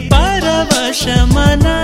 परवशमना